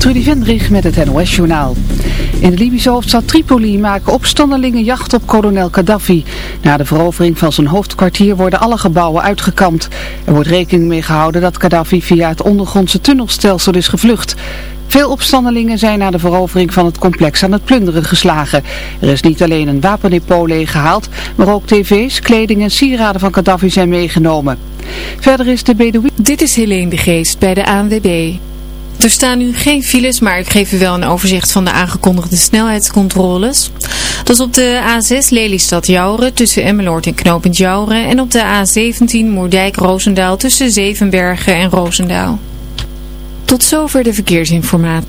Trudy Vendrich met het NOS-journaal. In de Libische hoofdstad Tripoli maken opstandelingen jacht op kolonel Gaddafi. Na de verovering van zijn hoofdkwartier worden alle gebouwen uitgekampt. Er wordt rekening mee gehouden dat Gaddafi via het ondergrondse tunnelstelsel is gevlucht. Veel opstandelingen zijn na de verovering van het complex aan het plunderen geslagen. Er is niet alleen een wapendepot leeggehaald, maar ook tv's, kleding en sieraden van Gaddafi zijn meegenomen. Verder is de Bedouin... Dit is Helene de Geest bij de ANWB. Er staan nu geen files, maar ik geef u wel een overzicht van de aangekondigde snelheidscontroles. Dat is op de A6 Lelystad-Jouren tussen Emmeloord en Knopend Jouren en op de A17 Moerdijk-Roosendaal tussen Zevenbergen en Roosendaal. Tot zover de verkeersinformatie.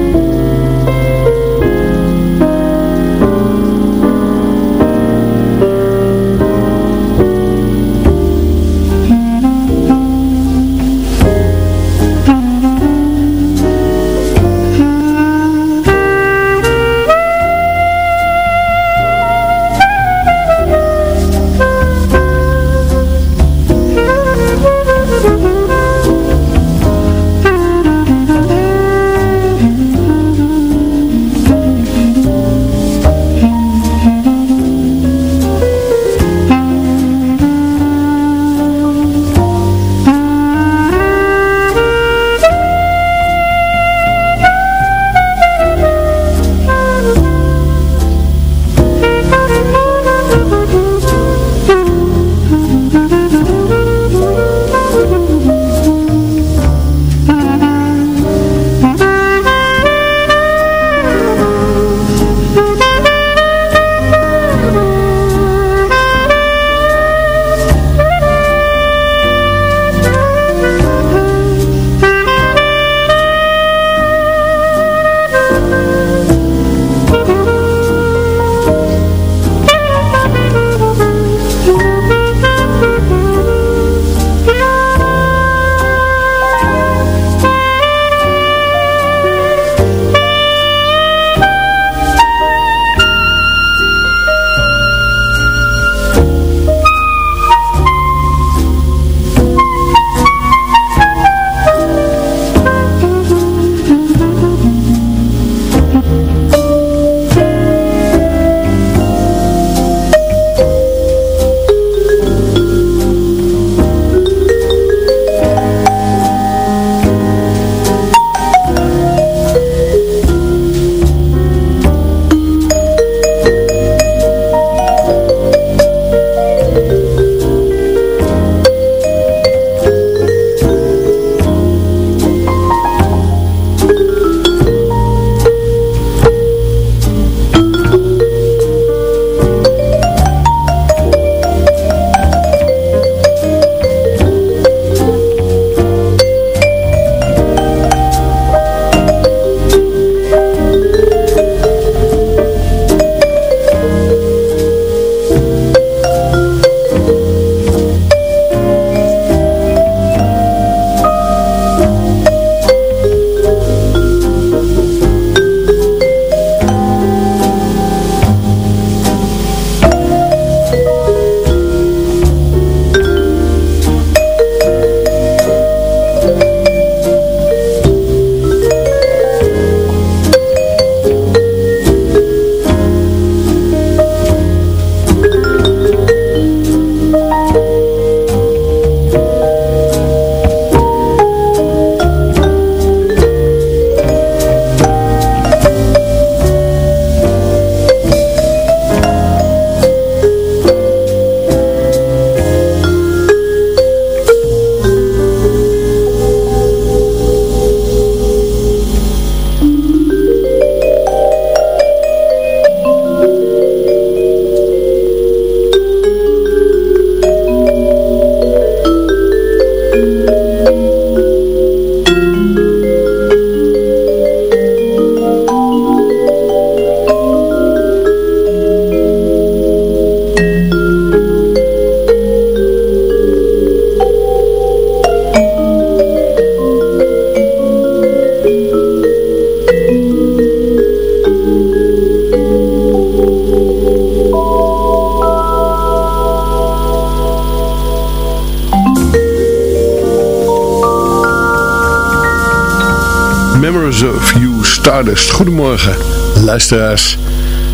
Stardust. Goedemorgen luisteraars.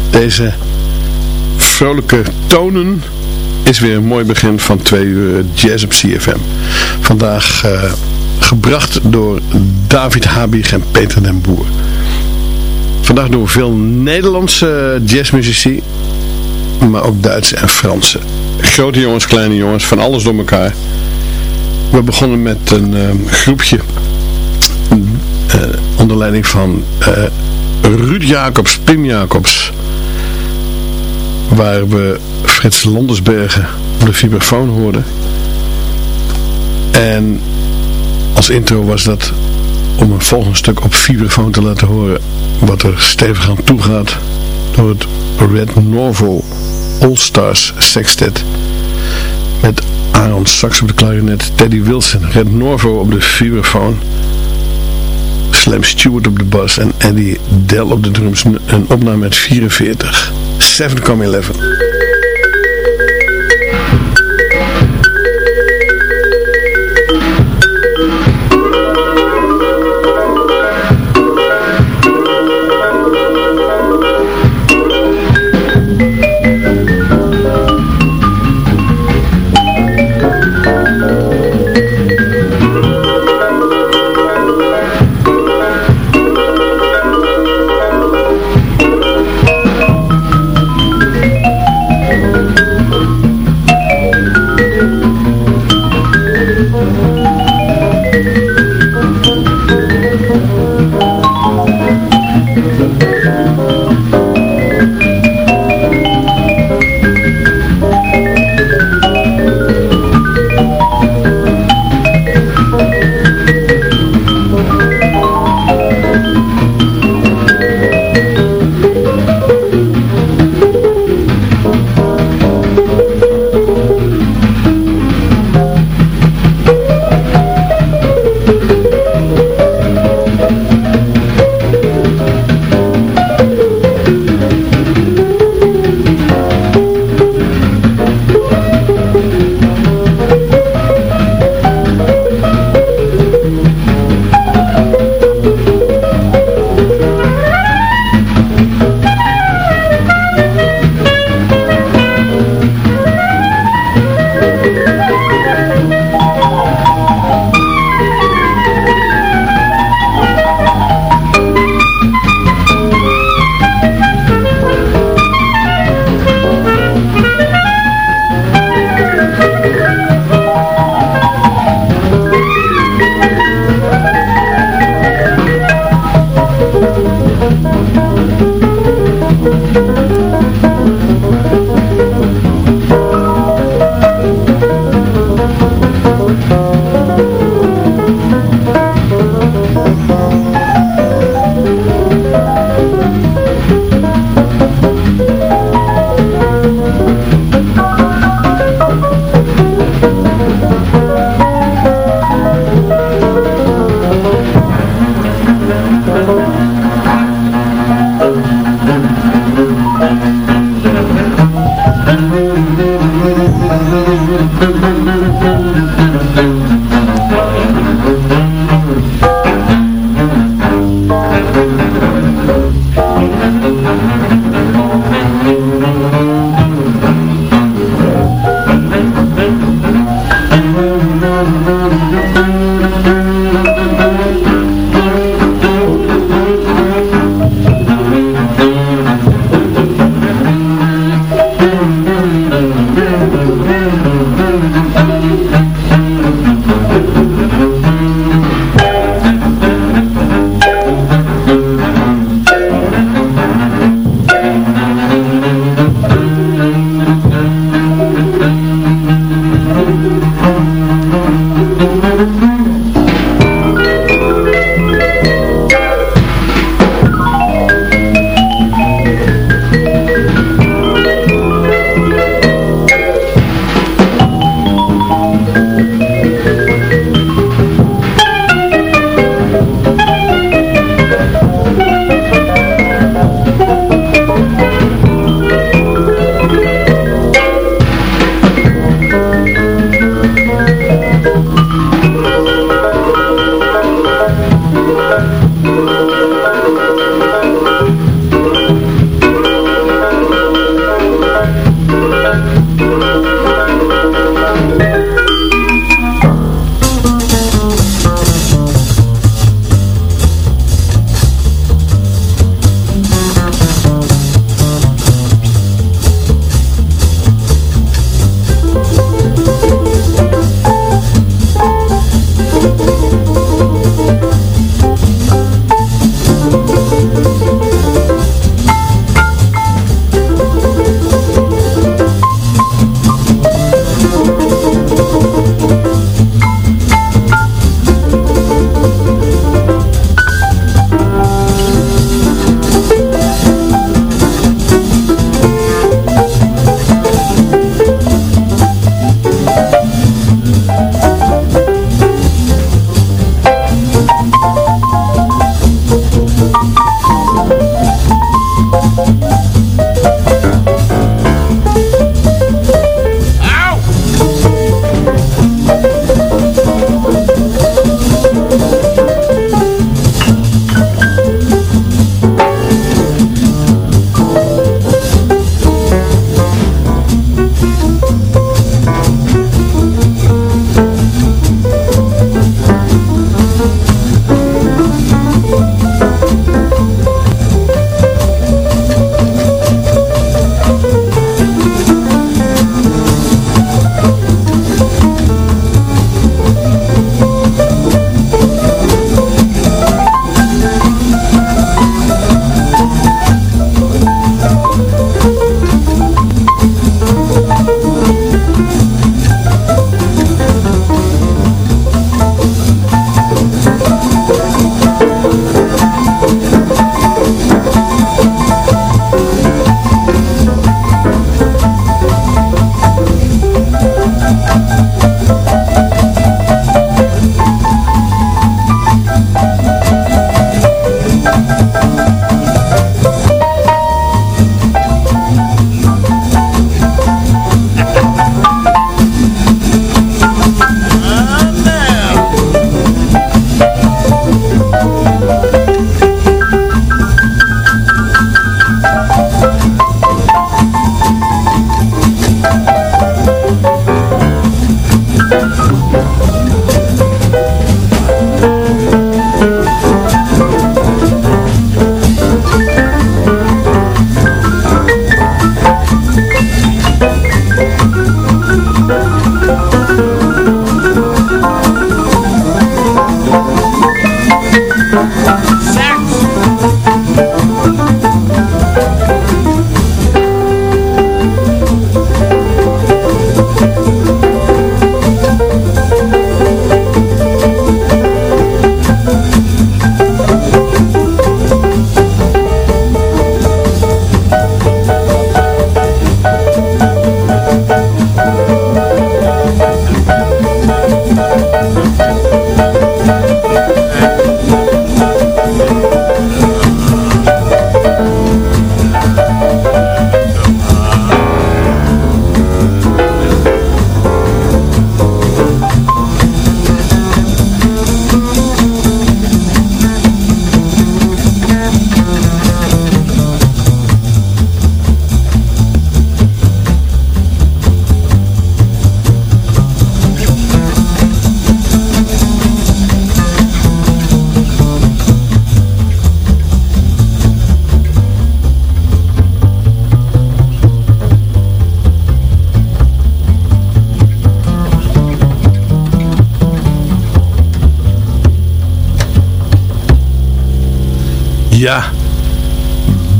Deze vrolijke tonen is weer een mooi begin van twee uur jazz op CFM. Vandaag uh, gebracht door David Habig en Peter den Boer. Vandaag doen we veel Nederlandse jazzmuzici, maar ook Duitse en Franse. Grote jongens, kleine jongens, van alles door elkaar. We begonnen met een uh, groepje onder leiding van uh, Ruud Jacobs, Pim Jacobs. Waar we Frits Londersbergen op de vibrafoon hoorden. En als intro was dat om een volgend stuk op vibrafoon te laten horen wat er stevig aan toe gaat door het Red Norval All Stars Sextet met Aaron Sax op de klarinet, Teddy Wilson, Red Norvo op de vibrafoon Slam Stewart op de bus en Eddie Dell op de drums. Een opname met 44. 7,11.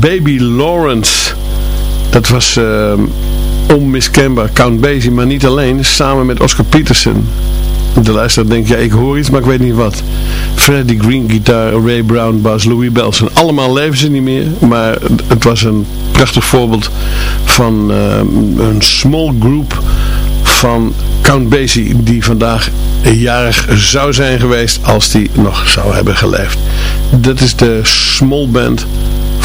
Baby Lawrence. Dat was uh, onmiskenbaar Count Basie, maar niet alleen. Samen met Oscar Peterson. De luisteraar denkt, ja ik hoor iets, maar ik weet niet wat. Freddie Green gitaar, Ray Brown bass, Louis Belson. Allemaal leven ze niet meer, maar het was een prachtig voorbeeld van uh, een small group van Count Basie die vandaag jarig zou zijn geweest als die nog zou hebben geleefd. Dat is de small band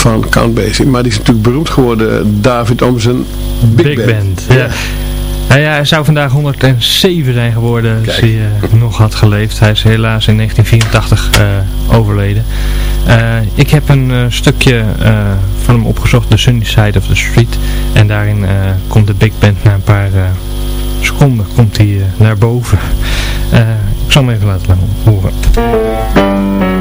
van Count Basie. Maar die is natuurlijk beroemd geworden, David, om zijn big, band. band. Ja. Nou ja, hij zou vandaag 107 zijn geworden als hij uh, nog had geleefd. Hij is helaas in 1984 uh, eh, overleden. Uh, ik heb een stukje van hem opgezocht, The Sunny Side of the Street. En daarin komt de big band na een paar seconden komt hij naar boven. ik zal hem even laten horen.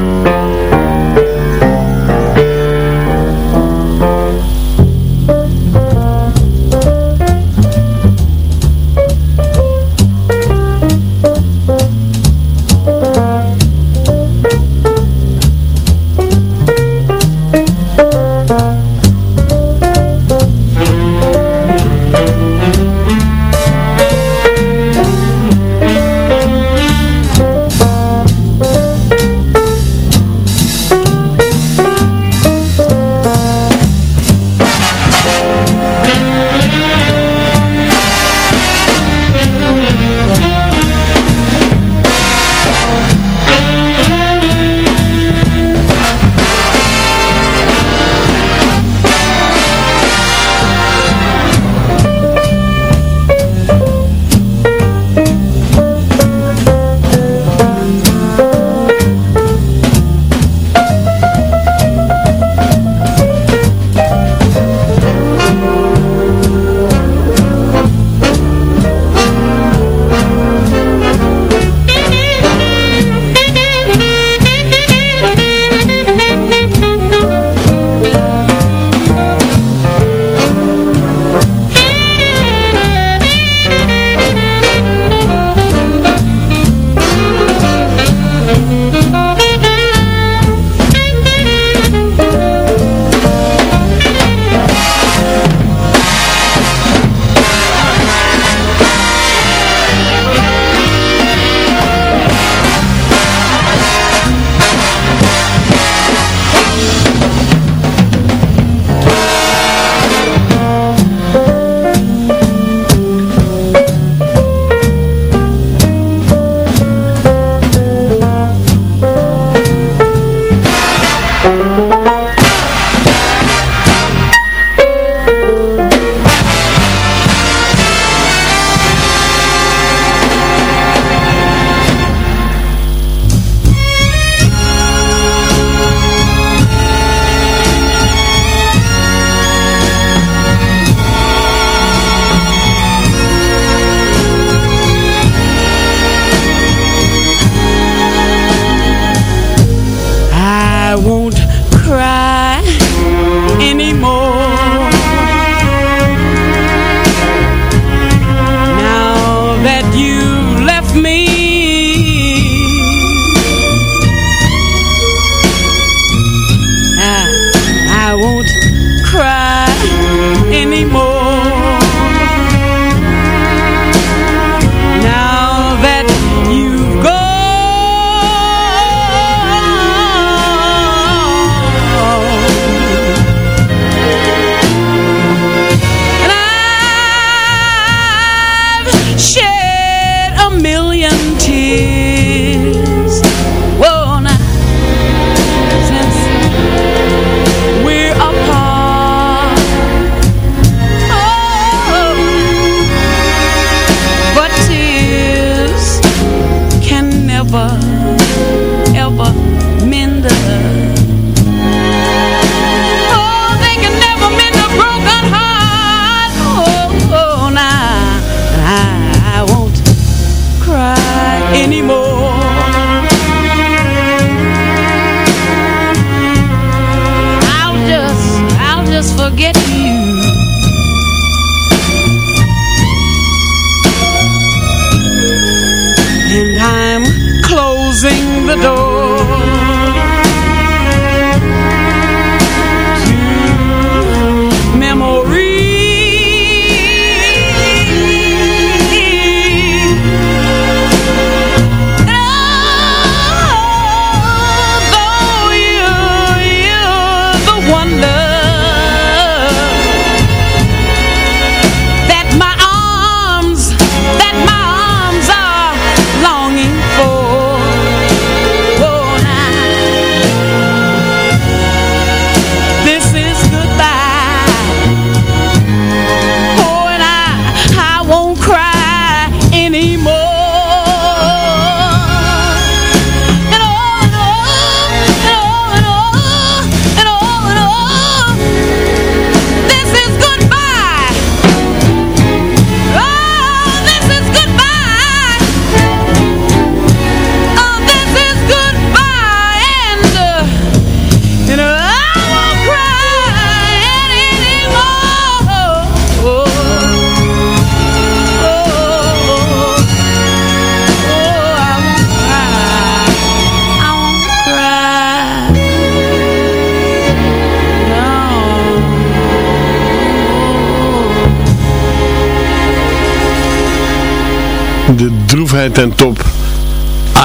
De droefheid ten top.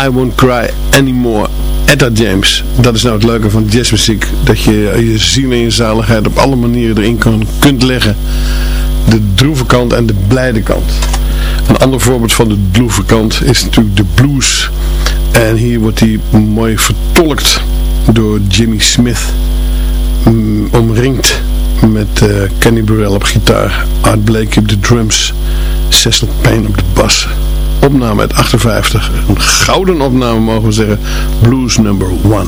I Won't Cry Anymore. Etta James. Dat is nou het leuke van jazzmuziek. Dat je je ziel en je zaligheid op alle manieren erin kan, kunt leggen. De droeve kant en de blijde kant. Een ander voorbeeld van de droeve kant is natuurlijk de blues. En hier wordt die mooi vertolkt door Jimmy Smith. Mm, omringd met uh, Kenny Burrell op gitaar. Art Blakey op de drums. Cecil Payne op de bas opname uit 58. Een gouden opname mogen we zeggen. Blues number one.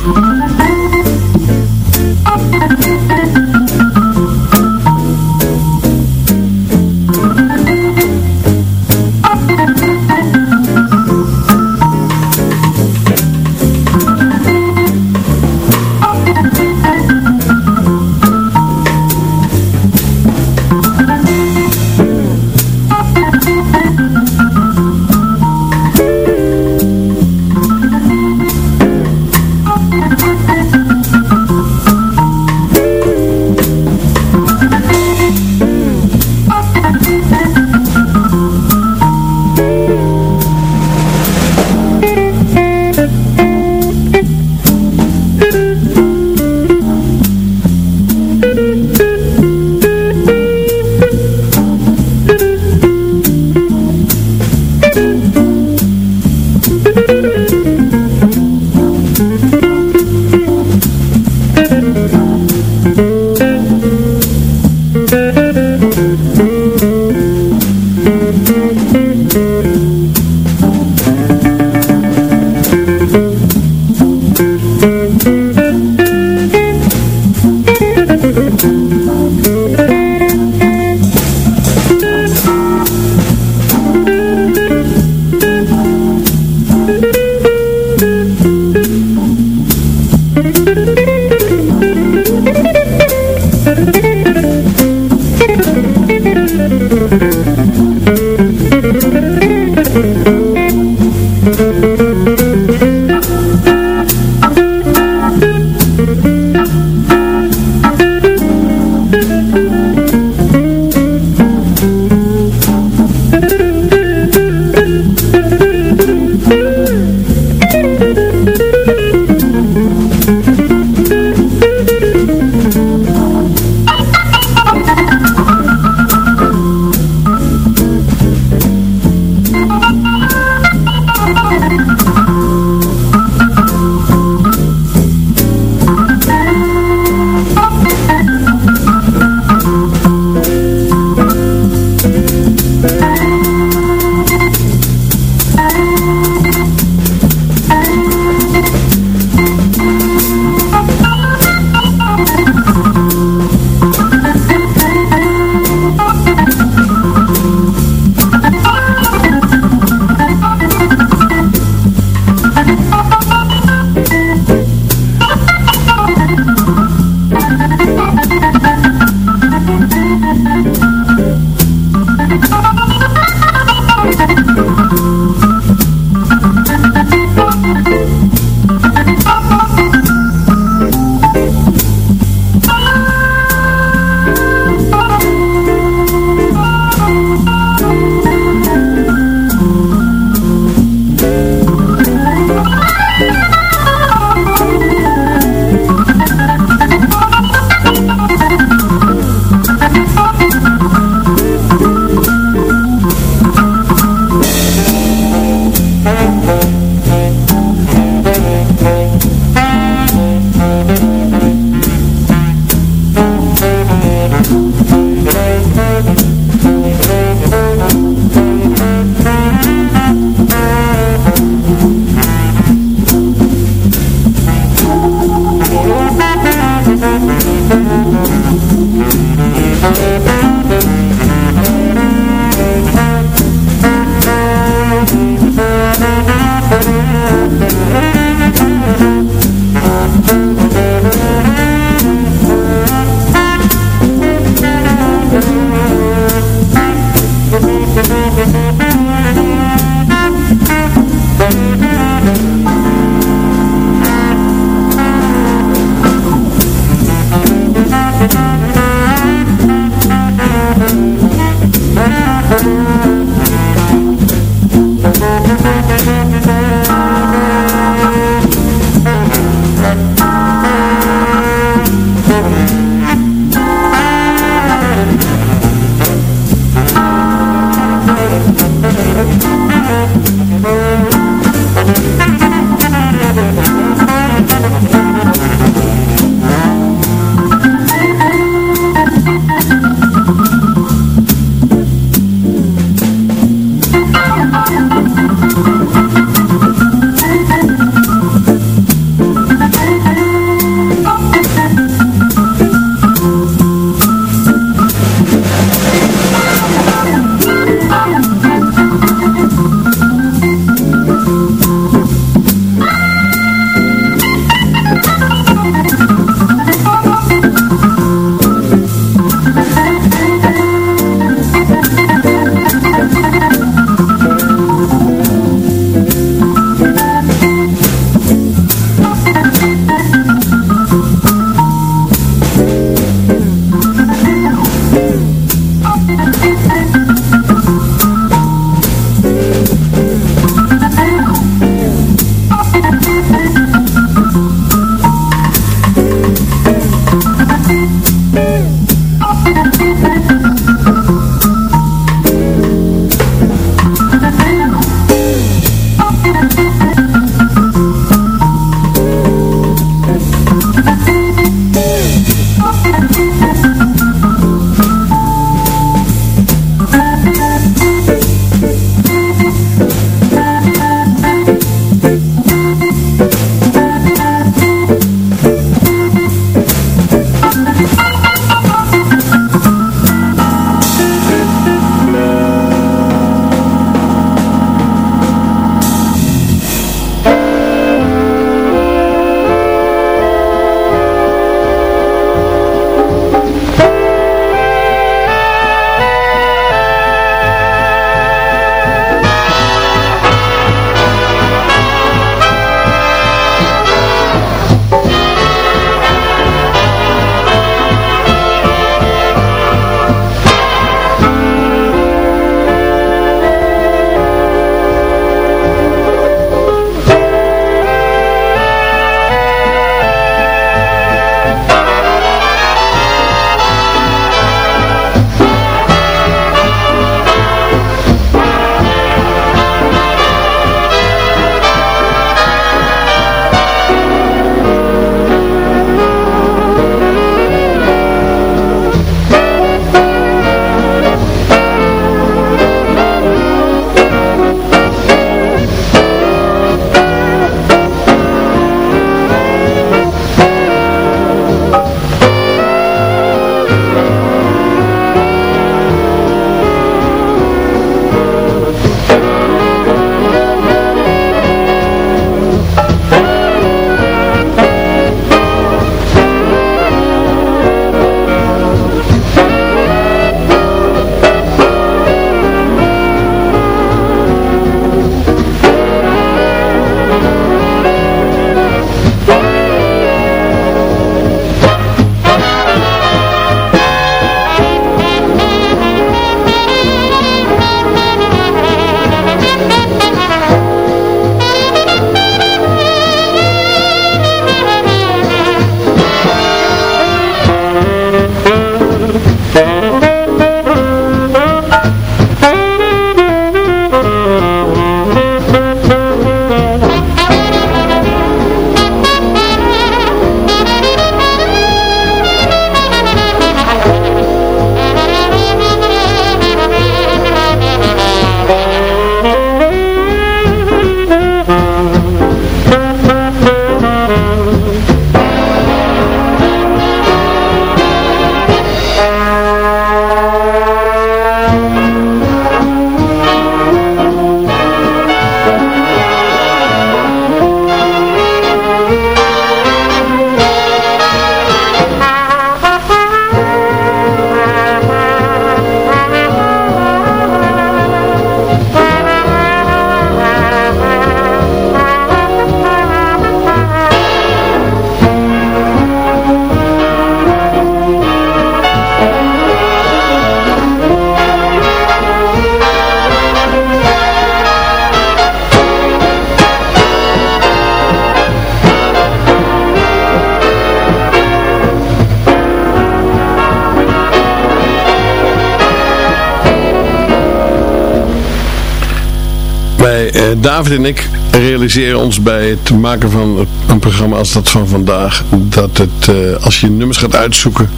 David en ik, realiseren ons bij het maken van een programma als dat van vandaag, dat het, eh, als je nummers gaat uitzoeken,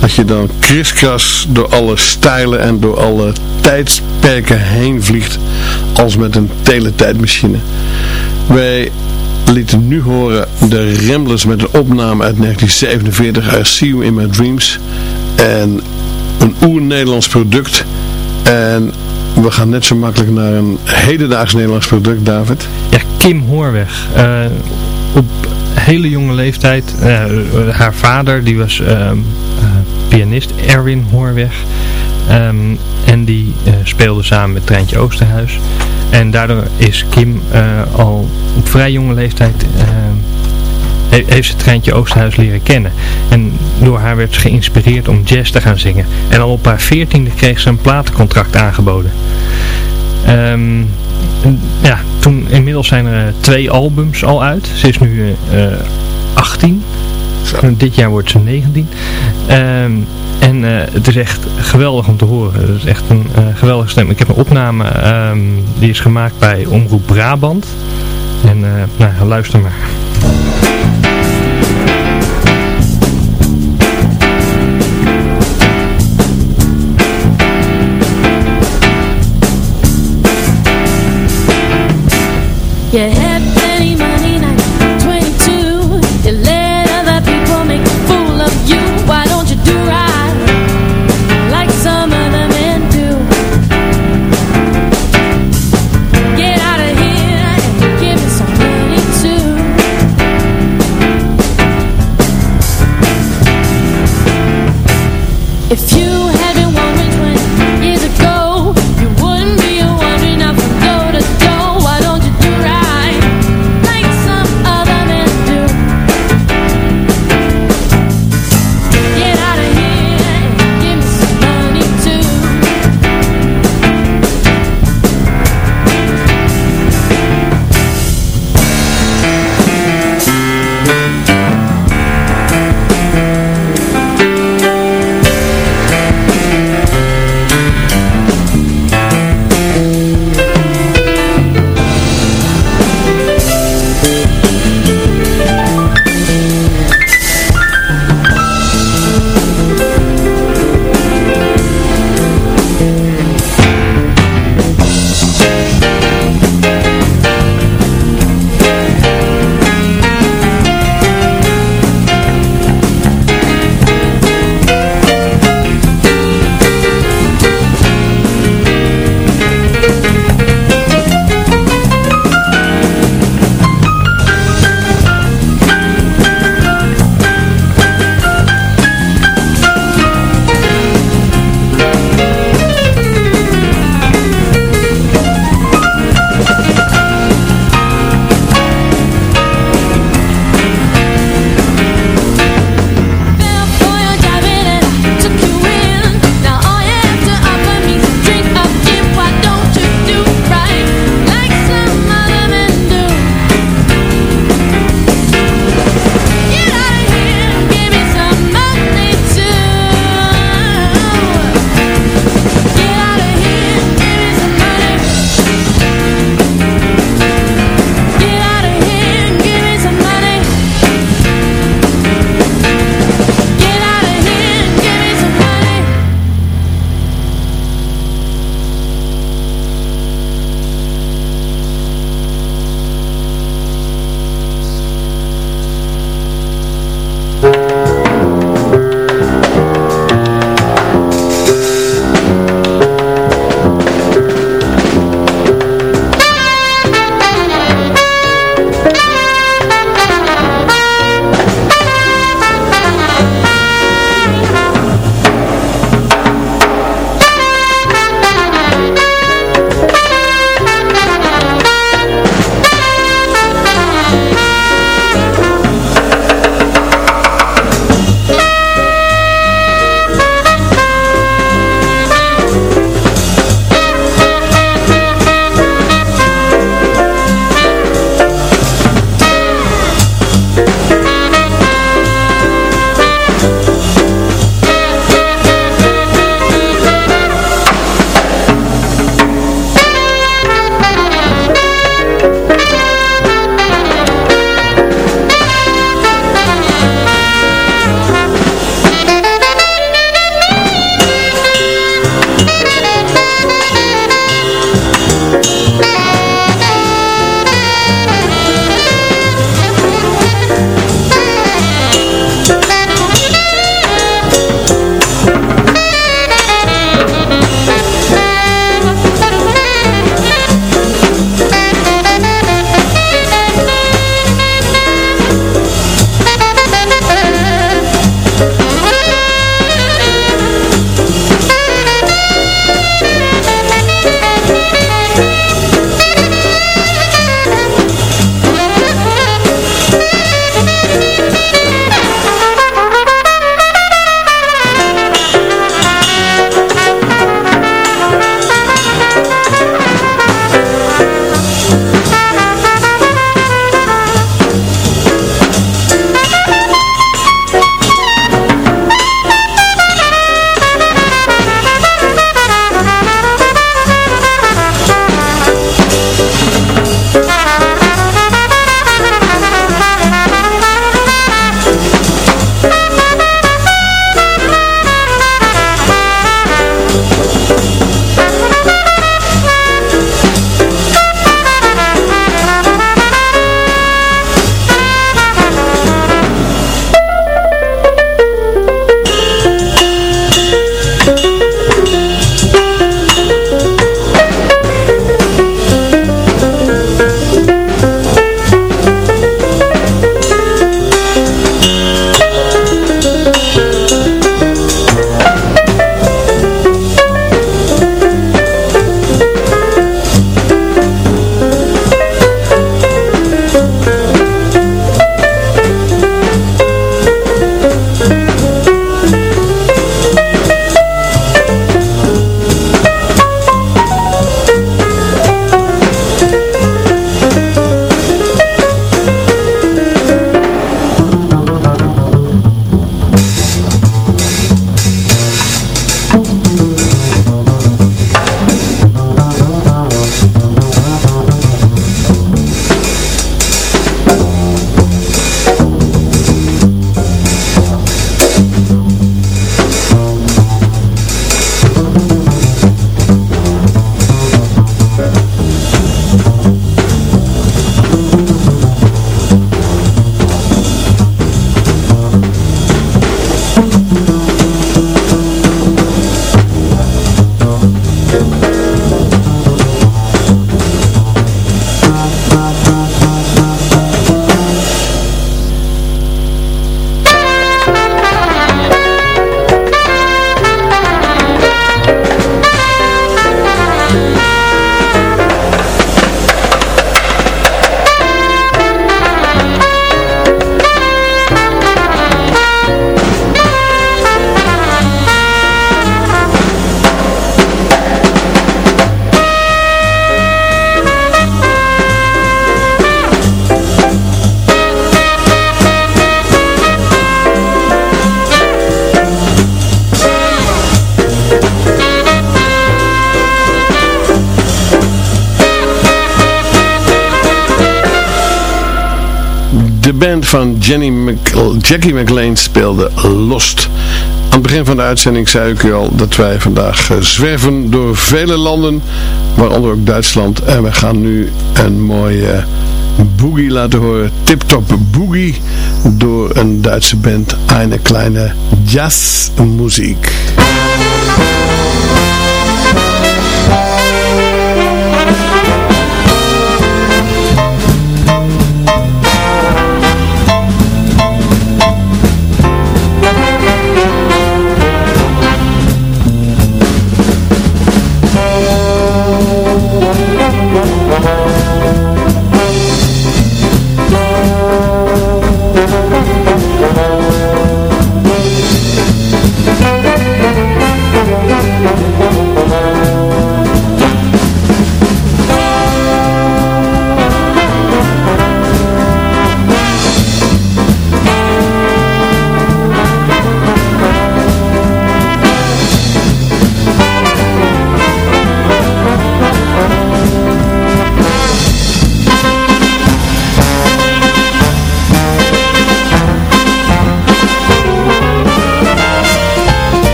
dat je dan kriskras door alle stijlen en door alle tijdsperken heen vliegt, als met een teletijdmachine. Wij lieten nu horen de Ramblers met een opname uit 1947, I See You In My Dreams, en een oer-Nederlands product, en we gaan net zo makkelijk naar een hedendaags Nederlands product, David. Ja, Kim Hoorweg. Uh, op hele jonge leeftijd. Uh, haar vader, die was uh, pianist, Erwin Hoorweg. Um, en die speelde samen met Treintje Oosterhuis. En daardoor is Kim al op vrij jonge leeftijd heeft ze Treintje Oosterhuis leren kennen. En door haar werd ze geïnspireerd om jazz te gaan zingen. En al op haar veertiende kreeg ze een platencontract aangeboden. Um, ja, toen inmiddels zijn er twee albums al uit. Ze is nu uh, 18. Zo. Dit jaar wordt ze 19. Um, en uh, het is echt geweldig om te horen. Het is echt een uh, geweldige stem. Ik heb een opname, um, die is gemaakt bij Omroep Brabant. En nou, luister maar. You van Jenny Jackie McLean speelde Lost. Aan het begin van de uitzending zei ik u al dat wij vandaag eh, zwerven door vele landen, waaronder ook Duitsland. En we gaan nu een mooie boogie laten horen, Tip Top Boogie, door een Duitse band, een kleine jazzmuziek.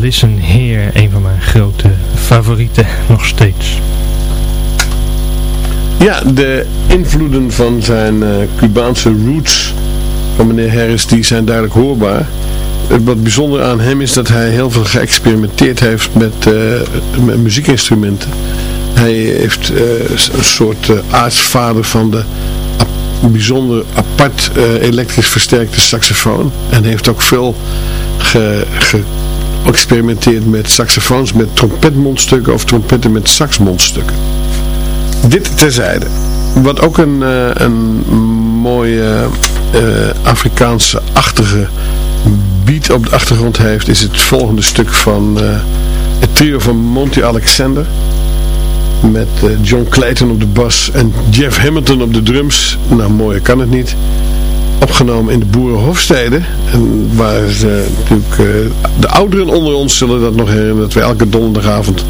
Listen Here, een van mijn grote favorieten nog steeds. Ja, de invloeden van zijn uh, Cubaanse roots van meneer Harris, die zijn duidelijk hoorbaar. Wat bijzonder aan hem is dat hij heel veel geëxperimenteerd heeft met, met muziekinstrumenten. Hij heeft uh, een soort aartsvader van de bijzonder apart elektrisch versterkte saxofoon. En heeft ook veel ge experimenteert met saxofoons met trompetmondstukken of trompetten met saxmondstukken. Dit terzijde. Wat ook een, uh, een mooie uh, Afrikaanse-achtige beat op de achtergrond heeft, is het volgende stuk van uh, het trio van Monty Alexander. Met John Clayton op de bas en Jeff Hamilton op de drums. Nou, mooier kan het niet opgenomen in de boerenhofsteden. En waar natuurlijk, uh, de ouderen onder ons zullen dat nog herinneren, dat we elke donderdagavond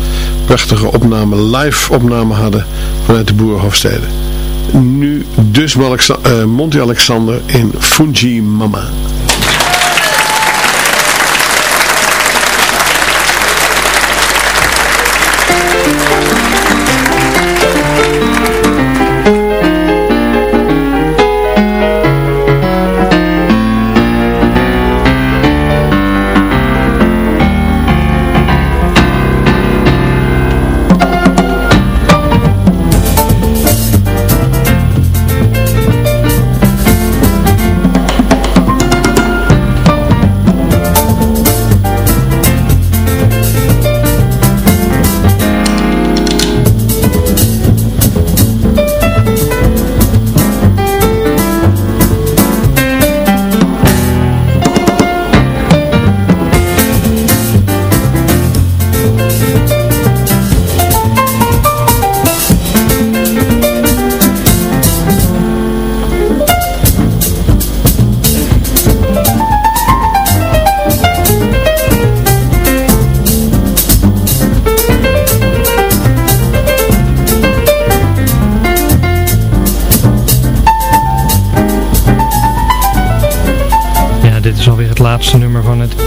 prachtige opname, live opname hadden vanuit de boerenhofsteden. Nu dus uh, Monty Alexander in Fungi Mama.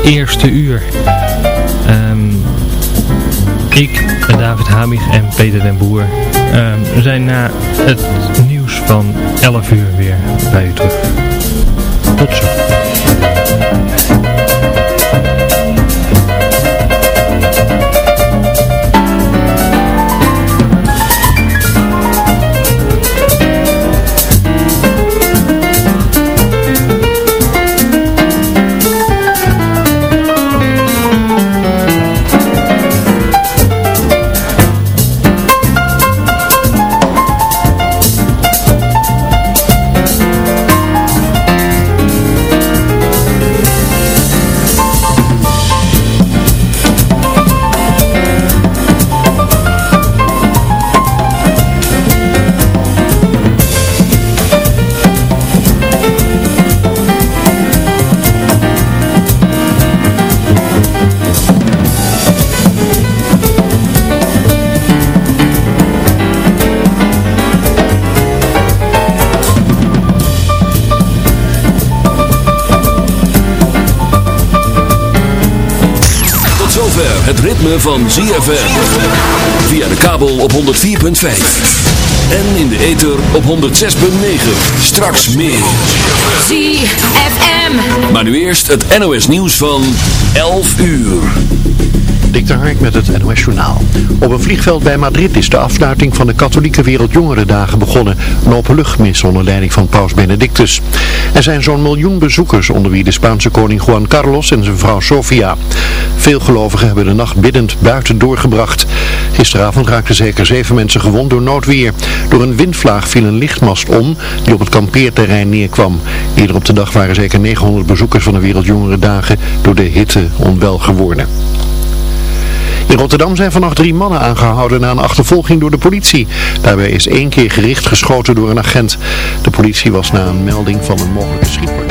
Eerste uur. Um, ik, David Habig en Peter den Boer um, zijn na het nieuws van 11 uur weer bij u terug. Tot zo. Van ZFM. Via de kabel op 104.5. En in de ether op 106.9. Straks meer. ZFM. Maar nu eerst het NOS nieuws van 11 uur. Dik de Hark met het NOS Journaal. Op een vliegveld bij Madrid is de afsluiting van de katholieke Wereldjongerendagen begonnen. Een openluchtmis onder leiding van paus Benedictus. Er zijn zo'n miljoen bezoekers onder wie de Spaanse koning Juan Carlos en zijn vrouw Sofia. Veel gelovigen hebben de biddend buiten doorgebracht. Gisteravond raakten zeker zeven mensen gewond door noodweer. Door een windvlaag viel een lichtmast om die op het kampeerterrein neerkwam. Eerder op de dag waren zeker 900 bezoekers van de Wereldjongerendagen door de hitte onwel geworden. In Rotterdam zijn vannacht drie mannen aangehouden na een achtervolging door de politie. Daarbij is één keer gericht geschoten door een agent. De politie was na een melding van een mogelijke schietpartij.